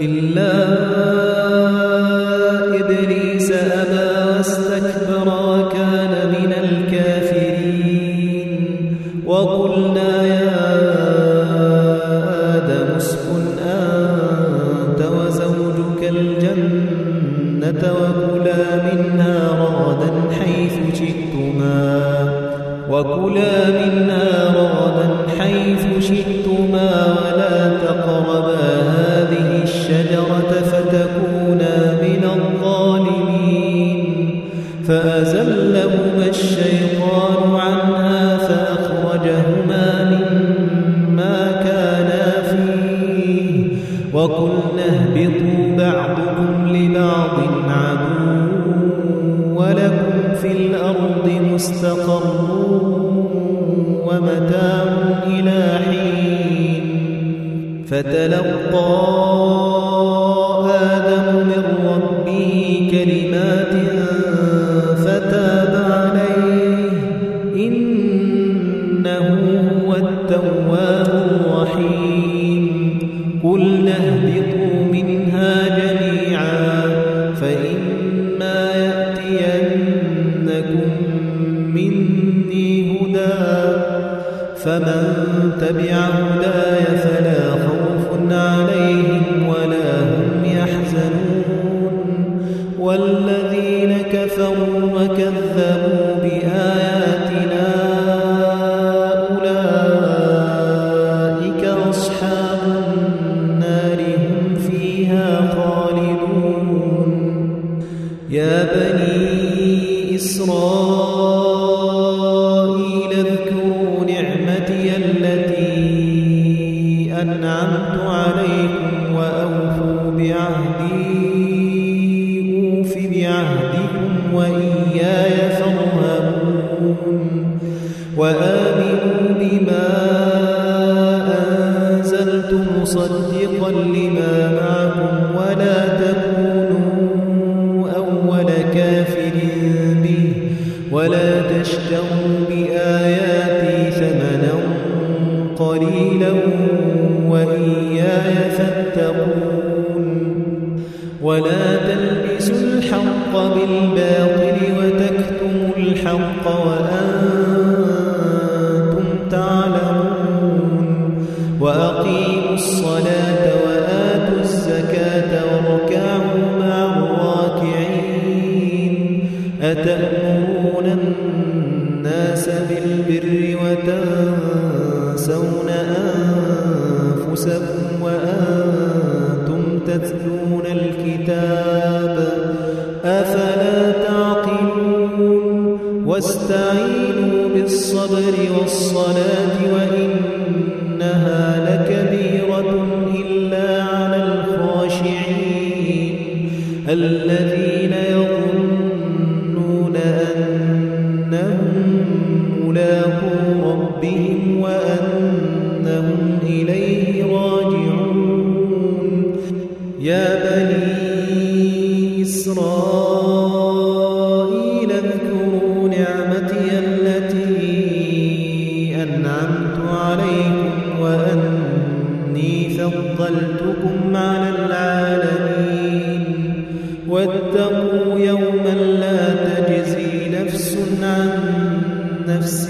إلا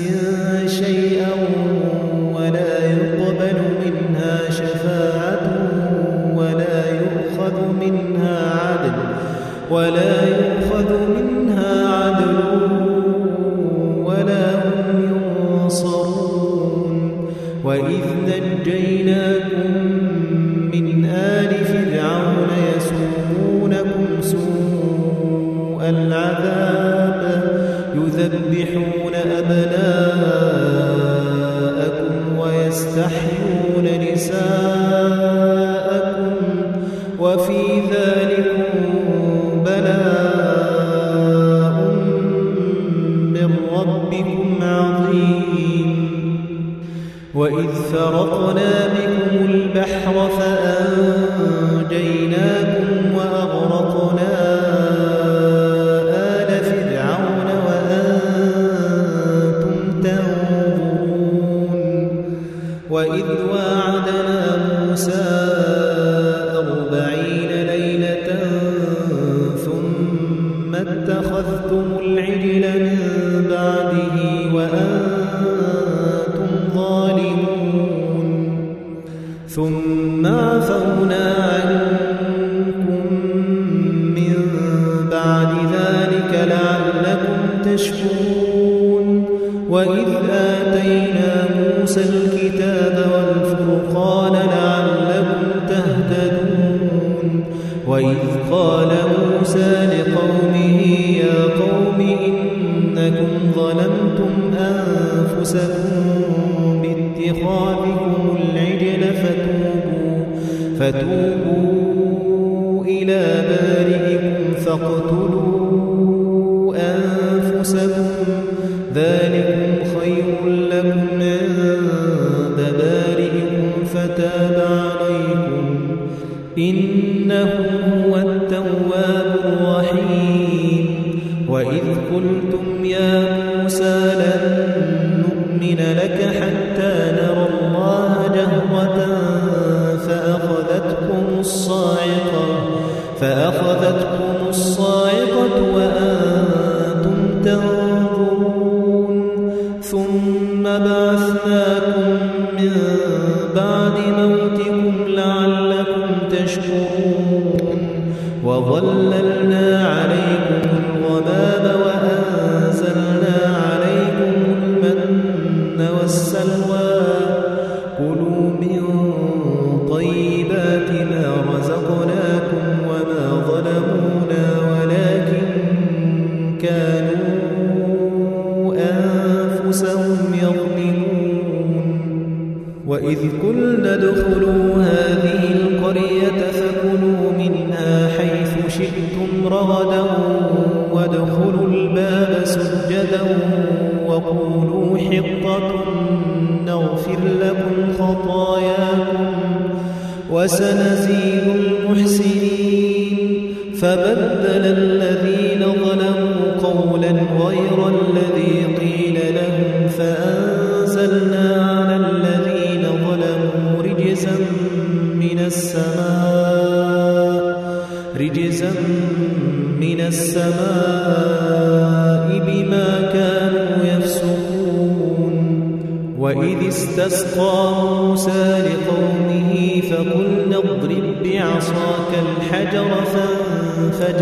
you.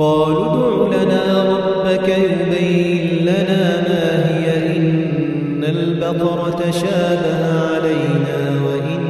قالوا ادع لنا ربك يبين لنا ما هي إن البقرة شابه علينا وإن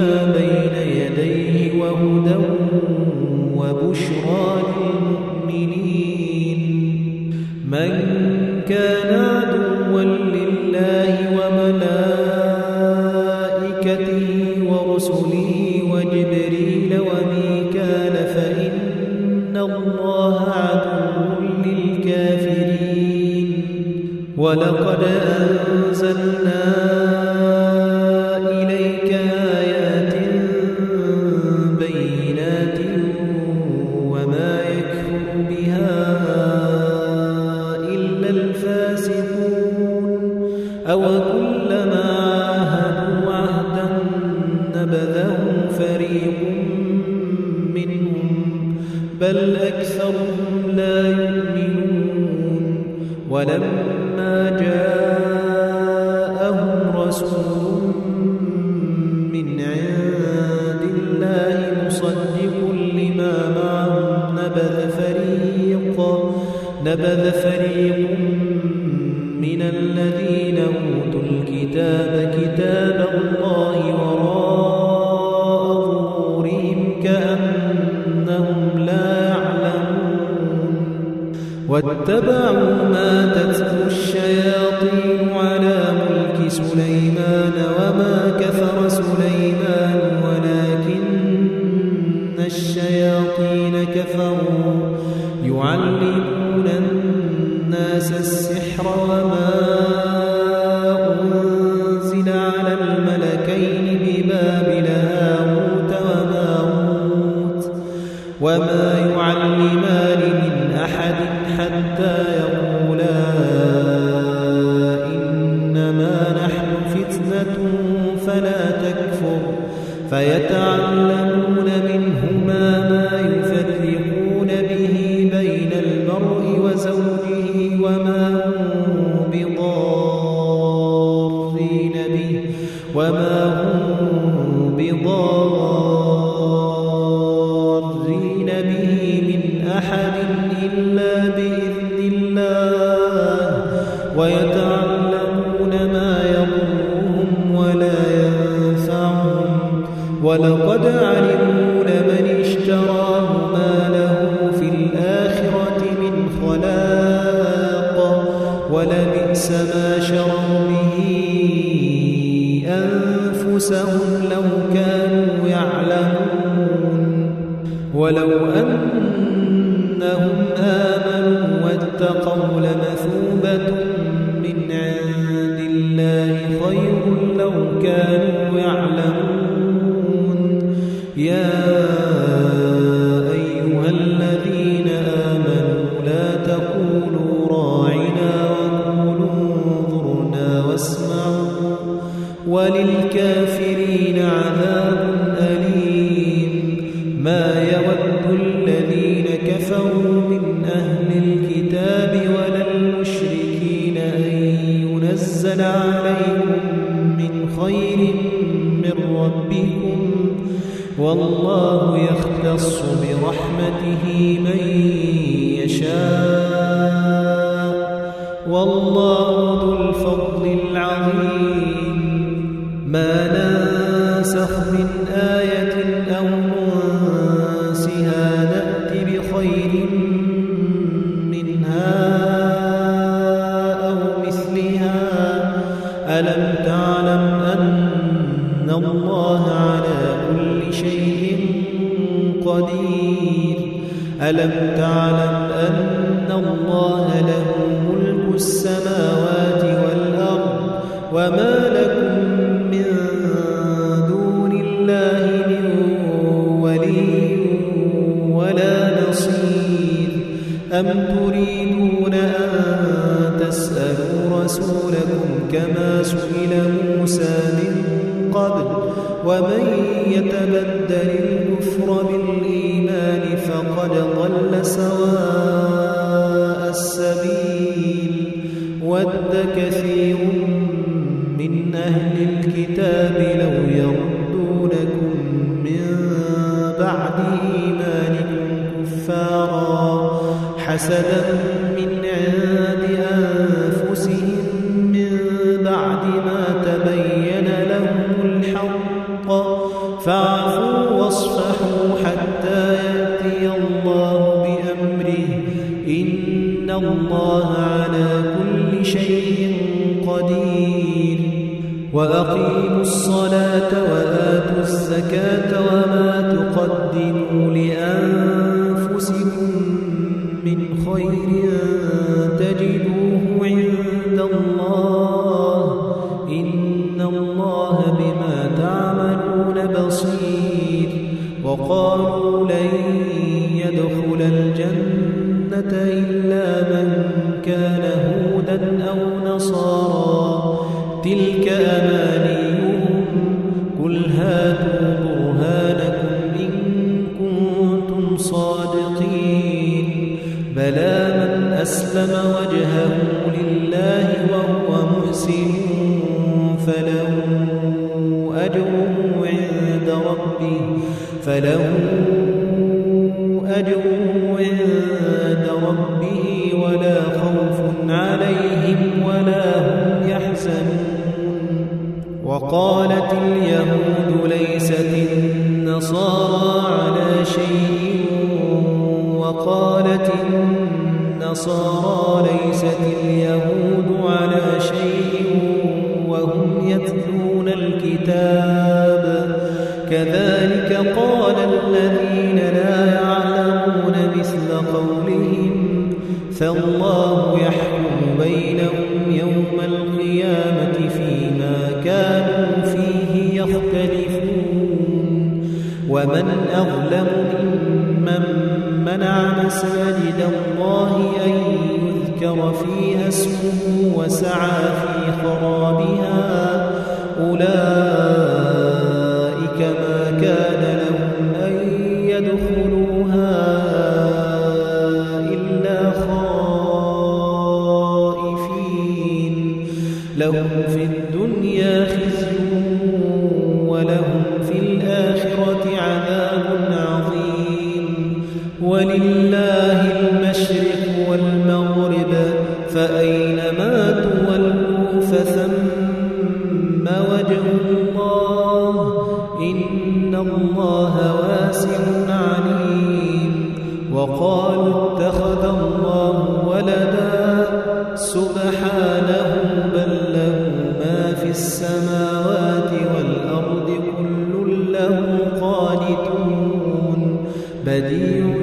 وما بين يديه وهدى وبشرى للمؤمنين. من كان ألم تعلم أن الله على كل شيء قدير؟ ألم تعلم أن الله ومن يتبدل الكفر بالإيمان فقد ضل سواه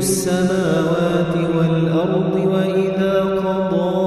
السماوات والأرض وإذا قضى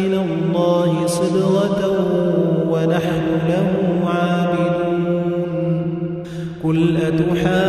ونحن له عابدون. قل أتحاسبون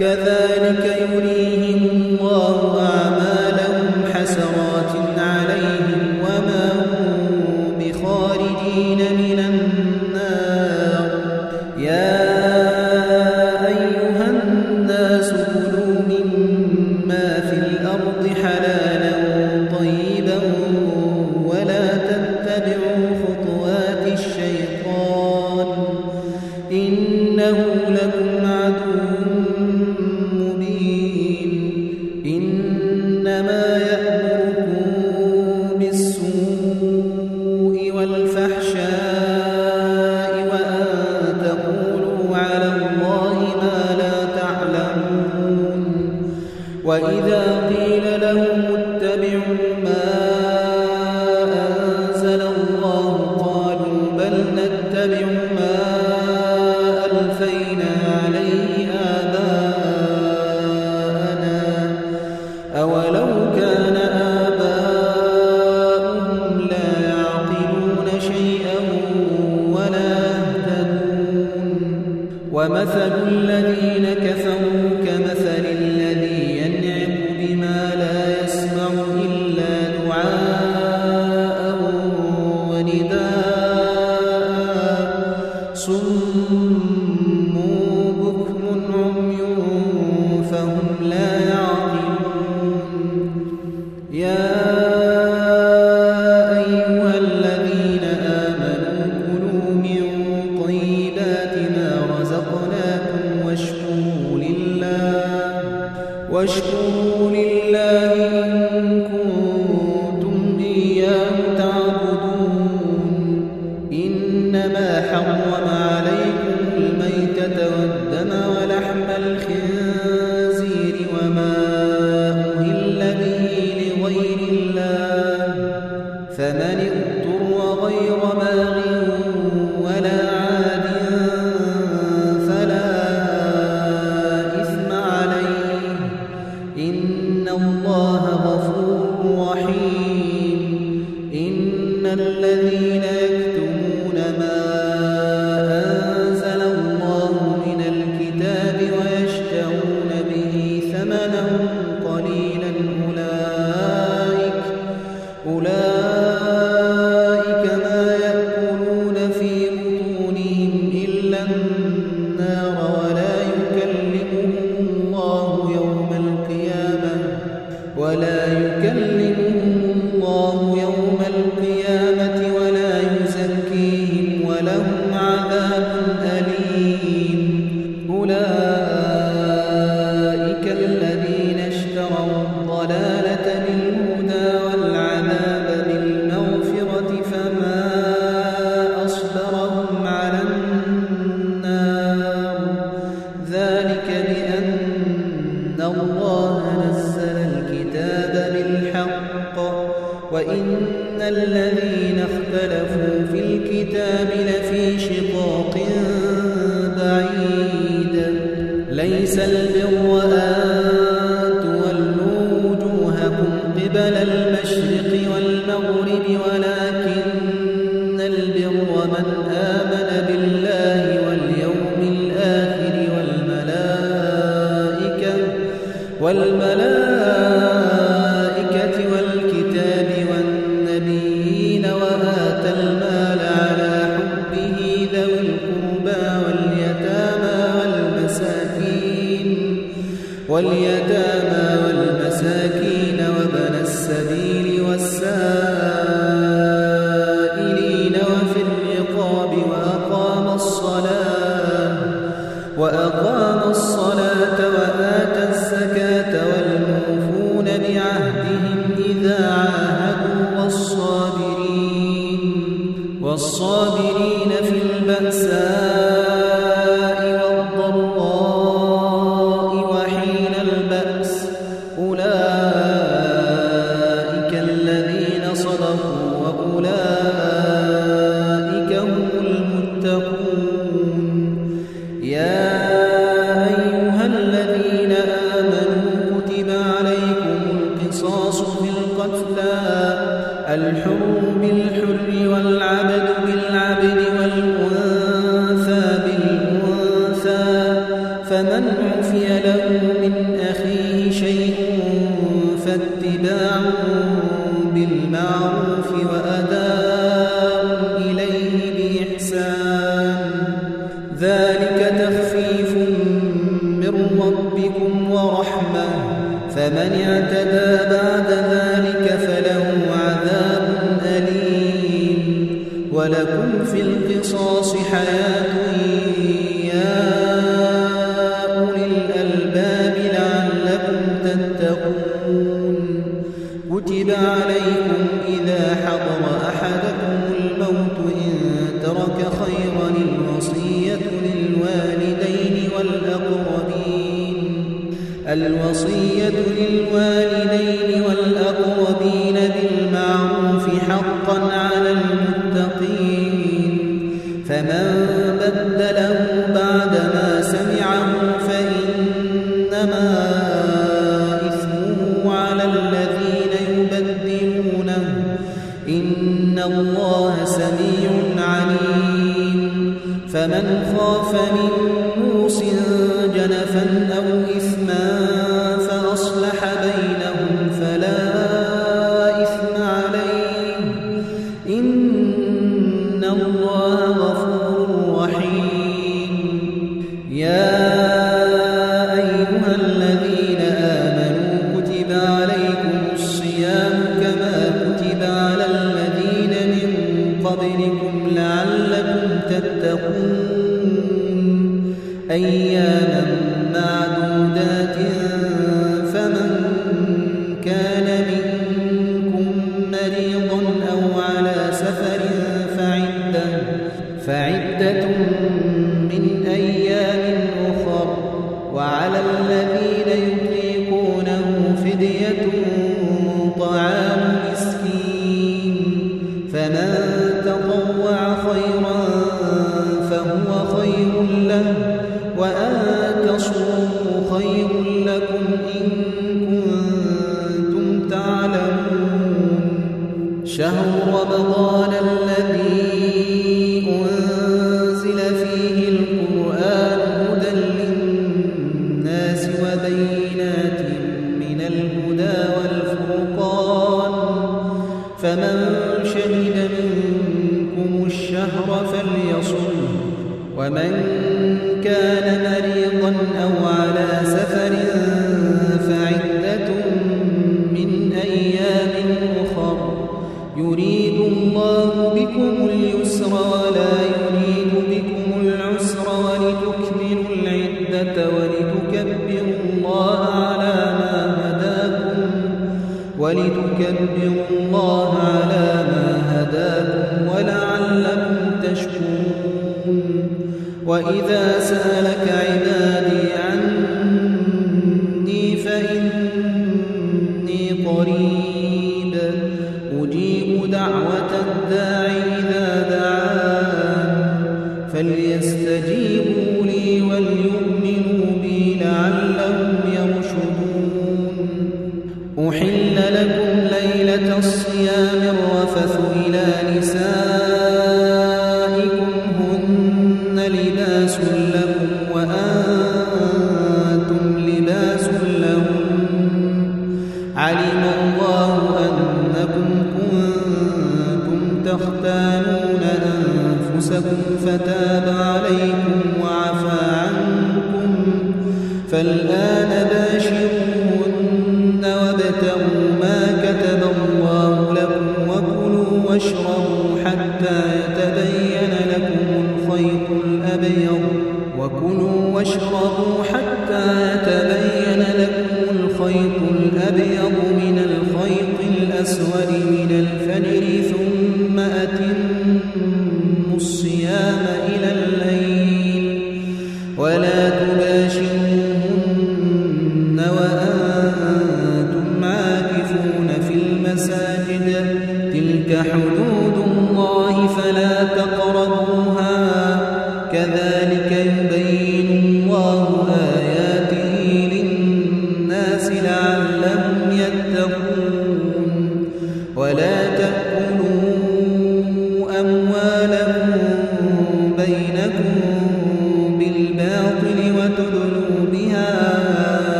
كذلك يريهم الله أعمالهم حسرات عليهم وما هم بخارجين واليتامى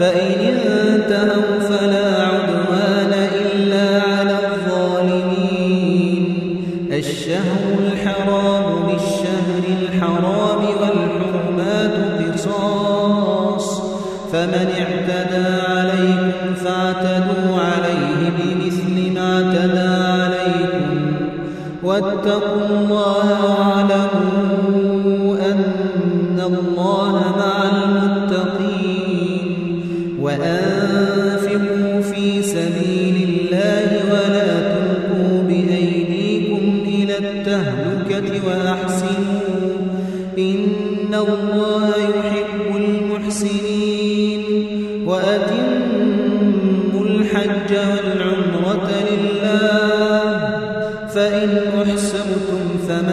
فإن انتهوا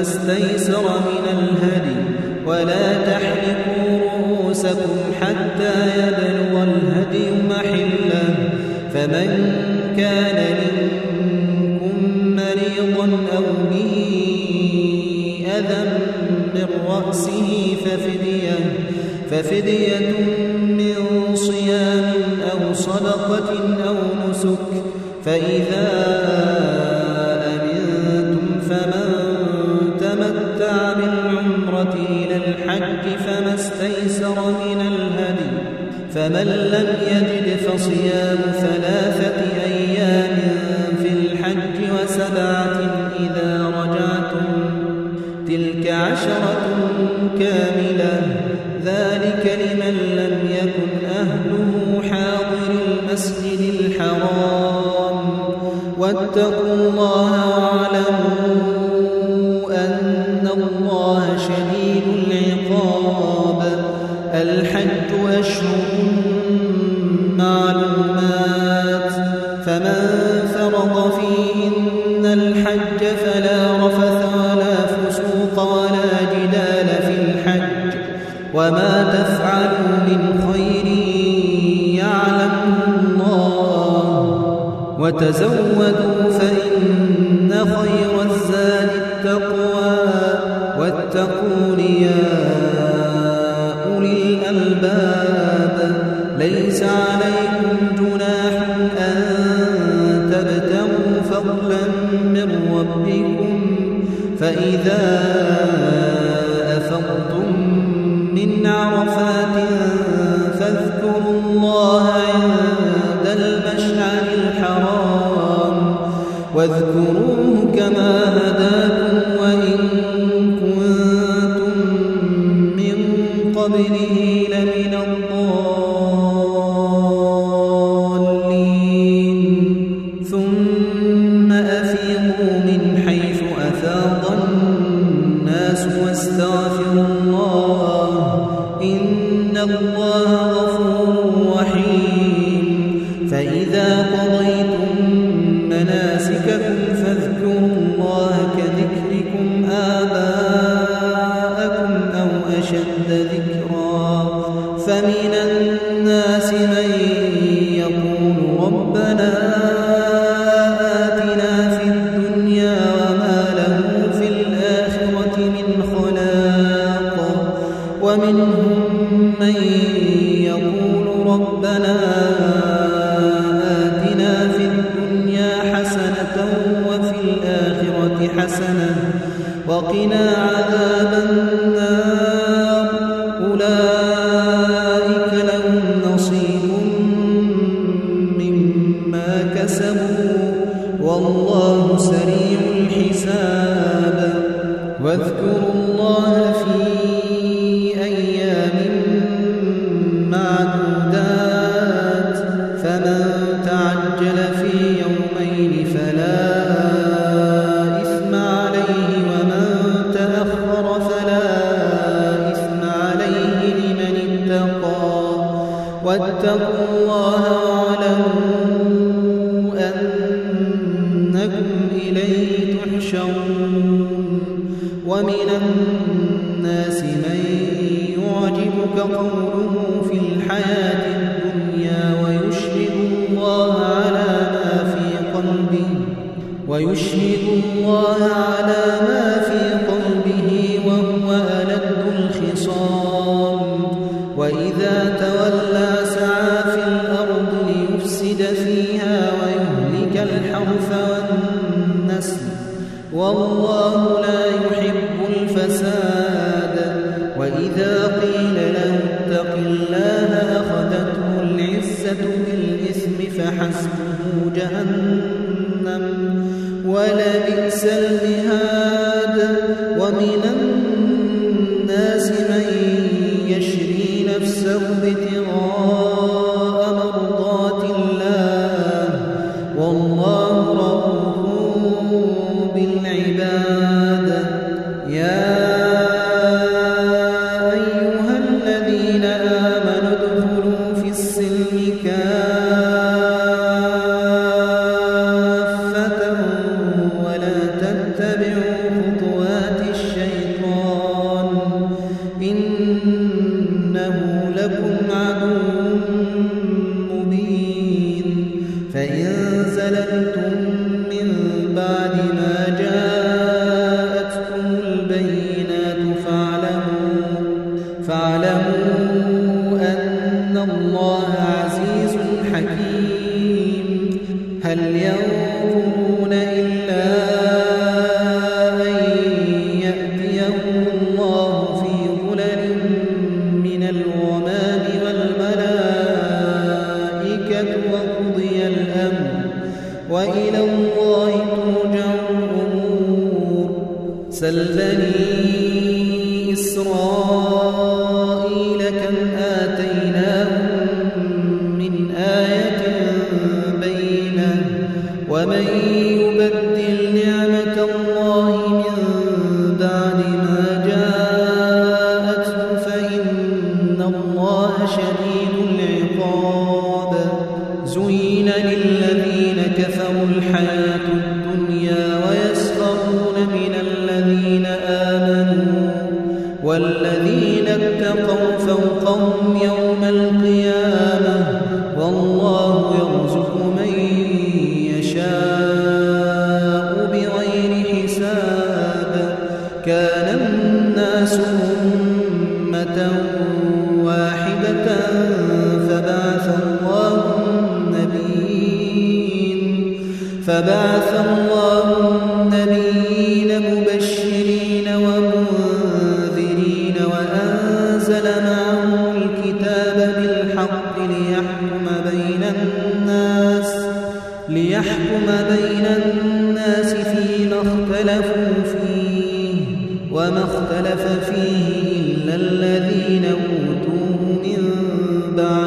استيسر من الهدي ولا تحلقوا رؤوسكم حتى يبلغ الهدي محلا فمن كان منكم مريضا أو به أذى من رأسه ففدية, ففدية من صيام أو صدقة أو نسك فإذا حسنة وقنا عذاب النار. ليحكم بين الناس ليحكم بين الناس فيما اختلفوا فيه وما اختلف فيه إلا الذين أوتوه من بعد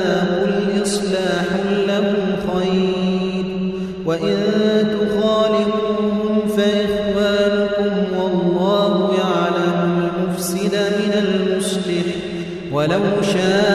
ولو شاء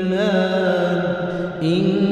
النار إن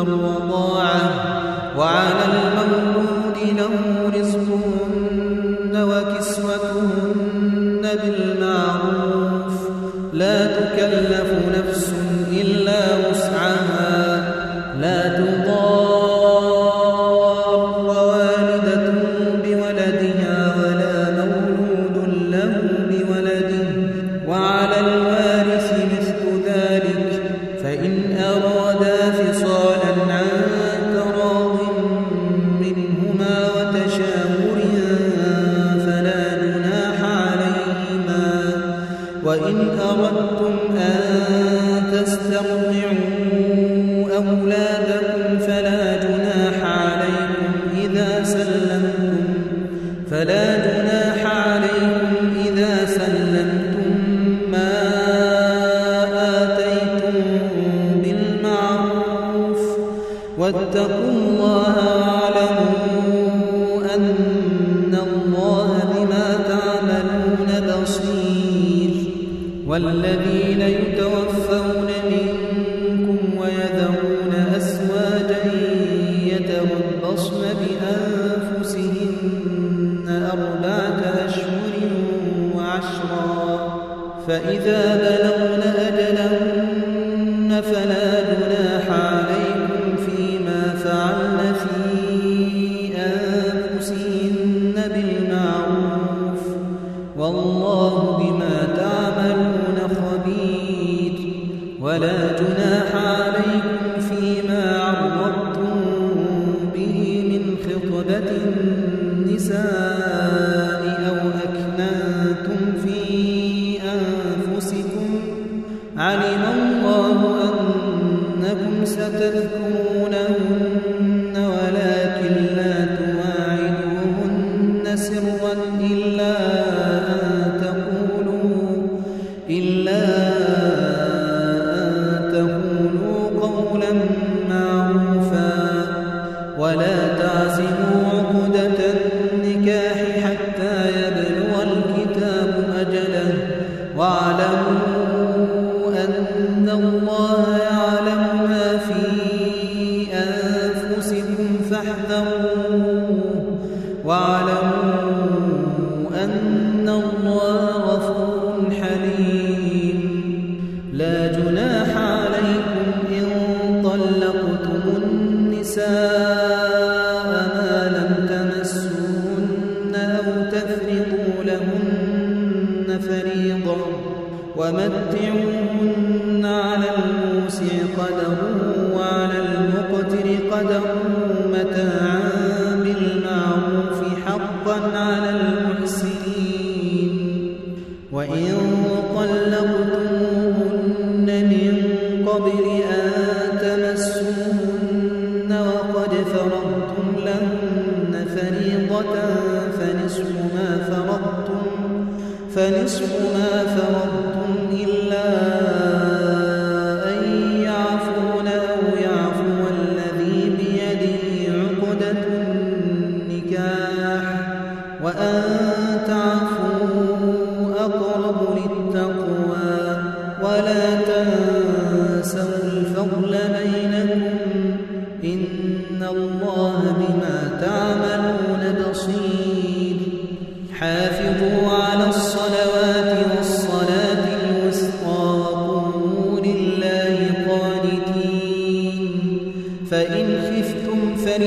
ستذكرونهن ولكن لا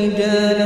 خفتم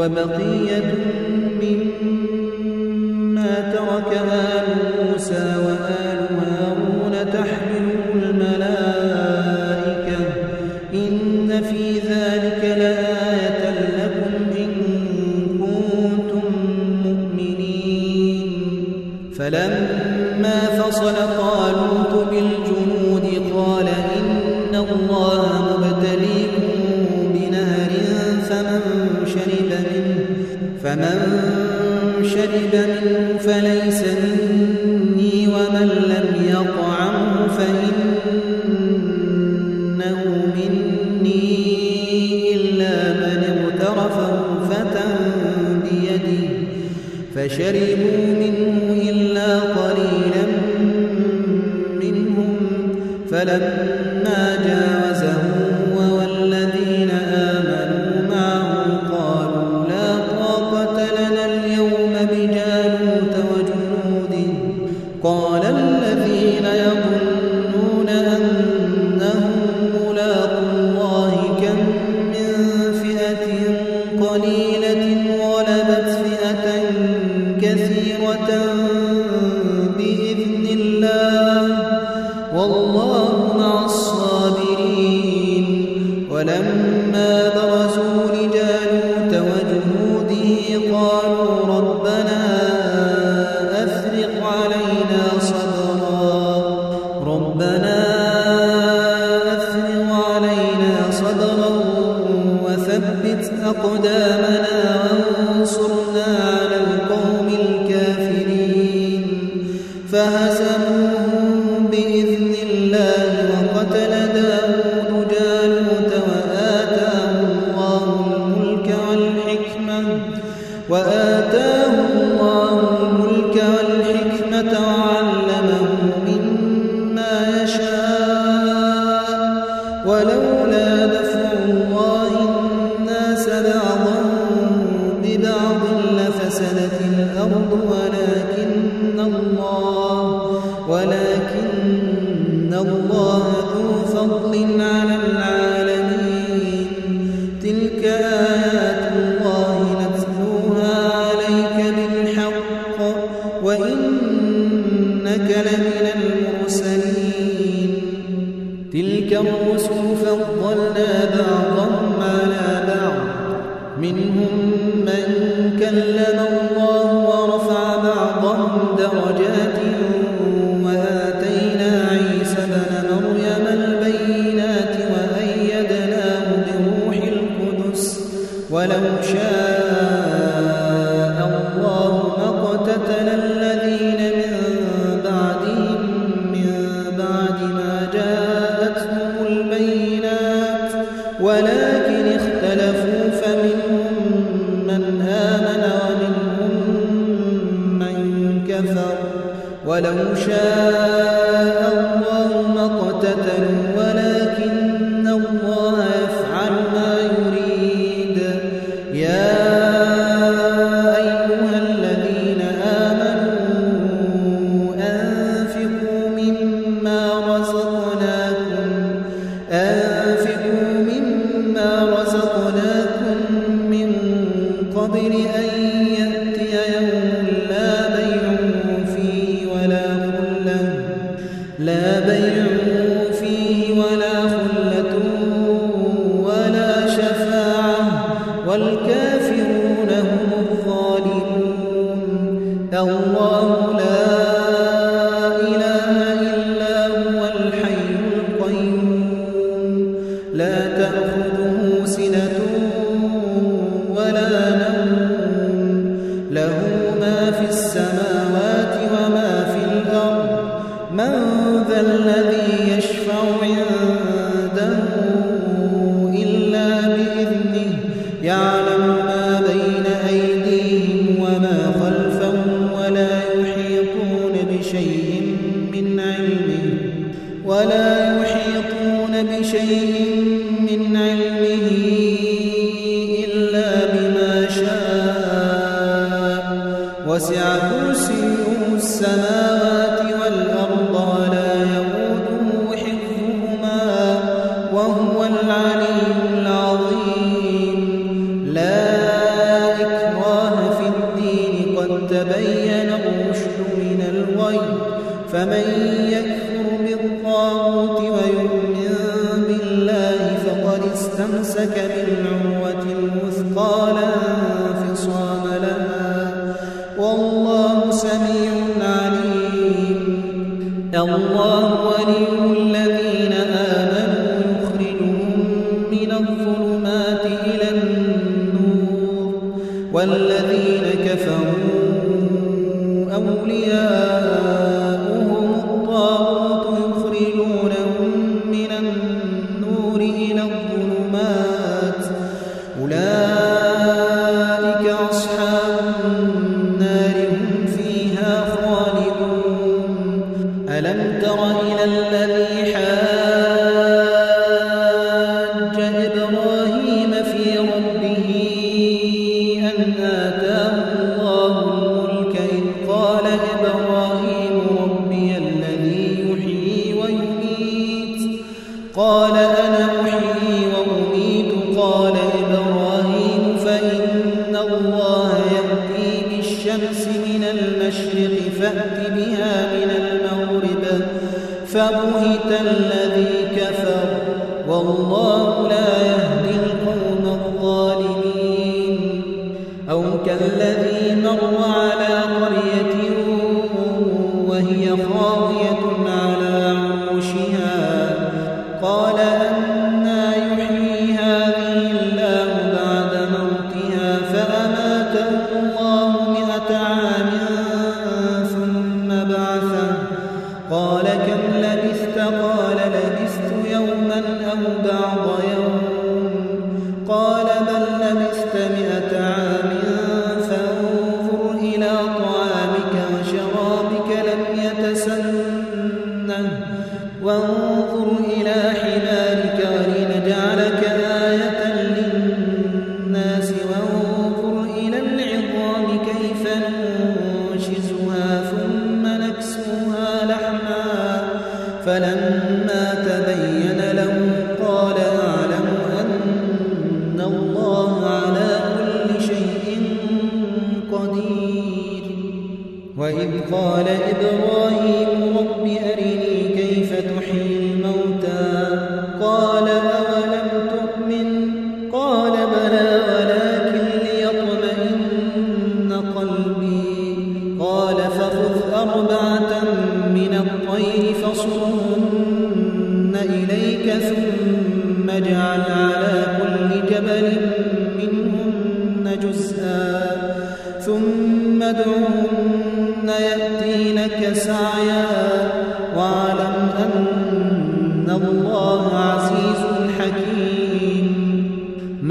وبقية قبل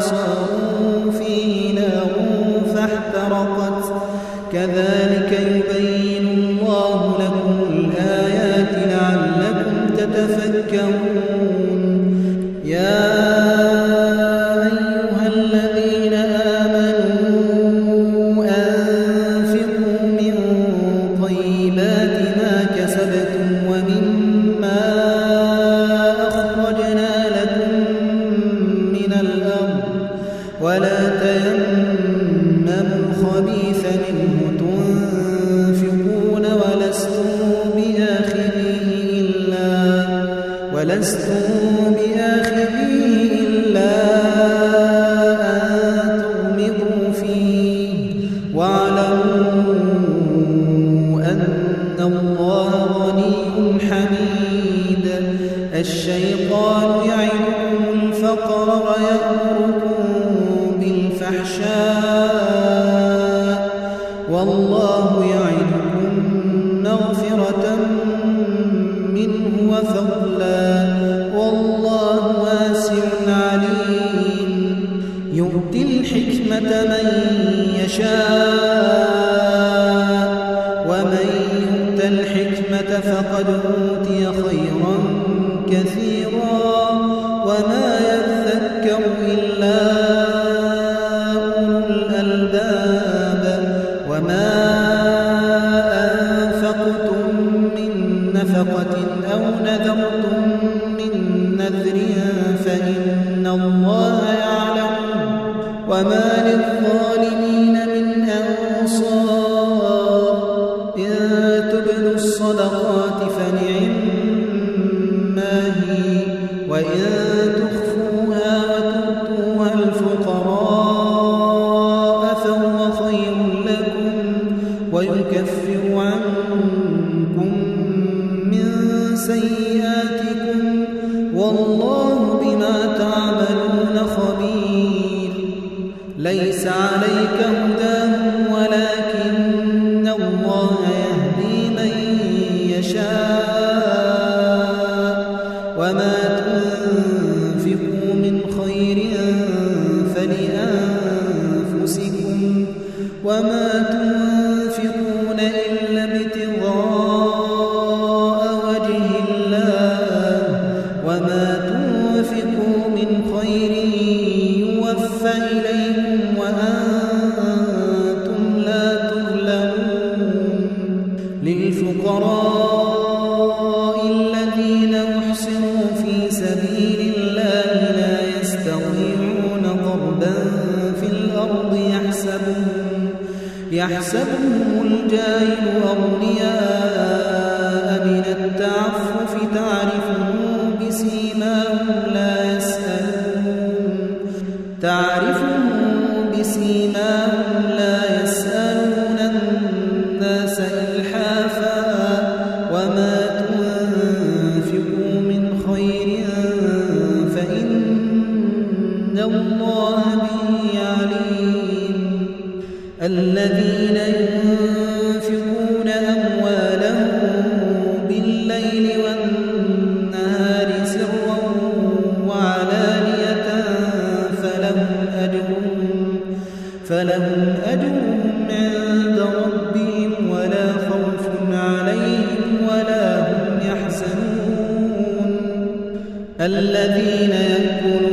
صاروا فيه نار فاحترقت. كذلك يبين الله لكم الآيات لعلكم تتفكرون. الذين يأكلون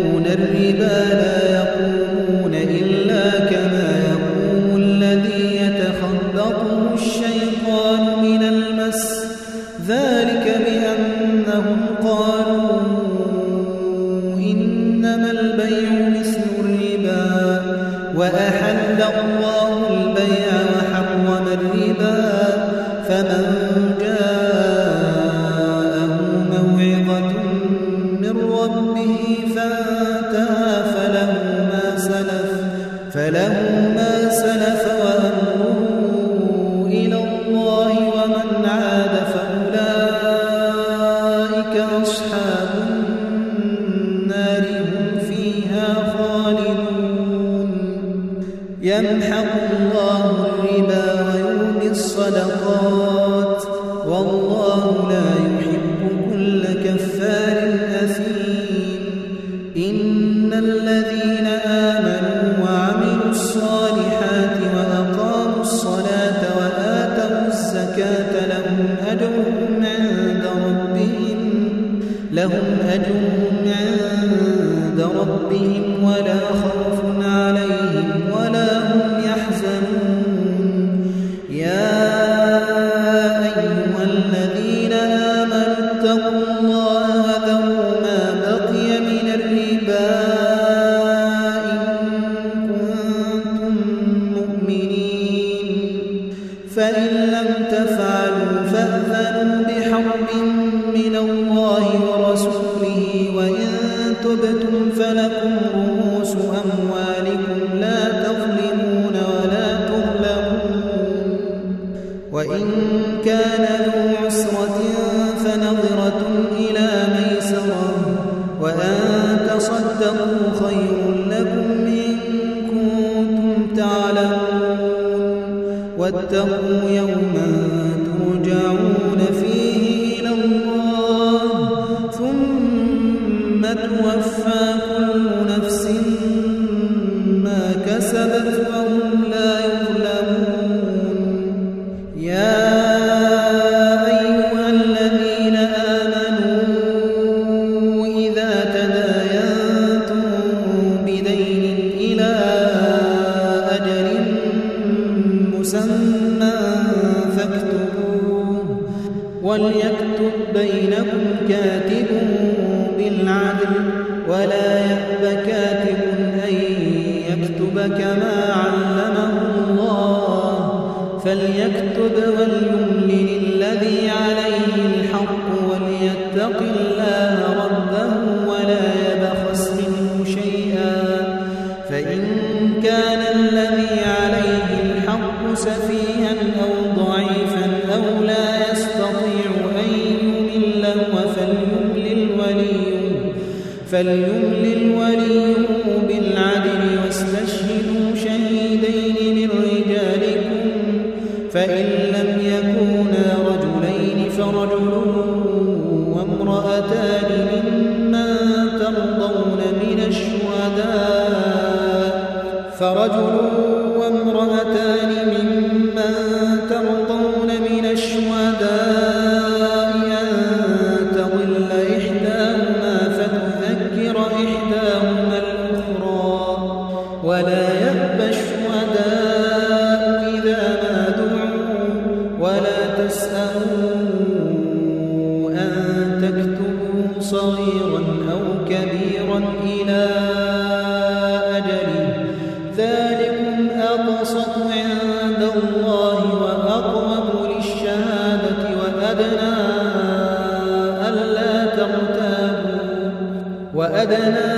إلى أجله ذلكم أقسط عند الله وأقوم للشهادة وأدنى ألا وأدنى